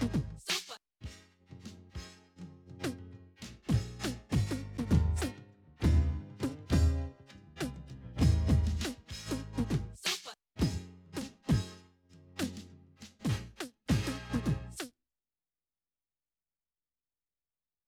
Mm-hmm.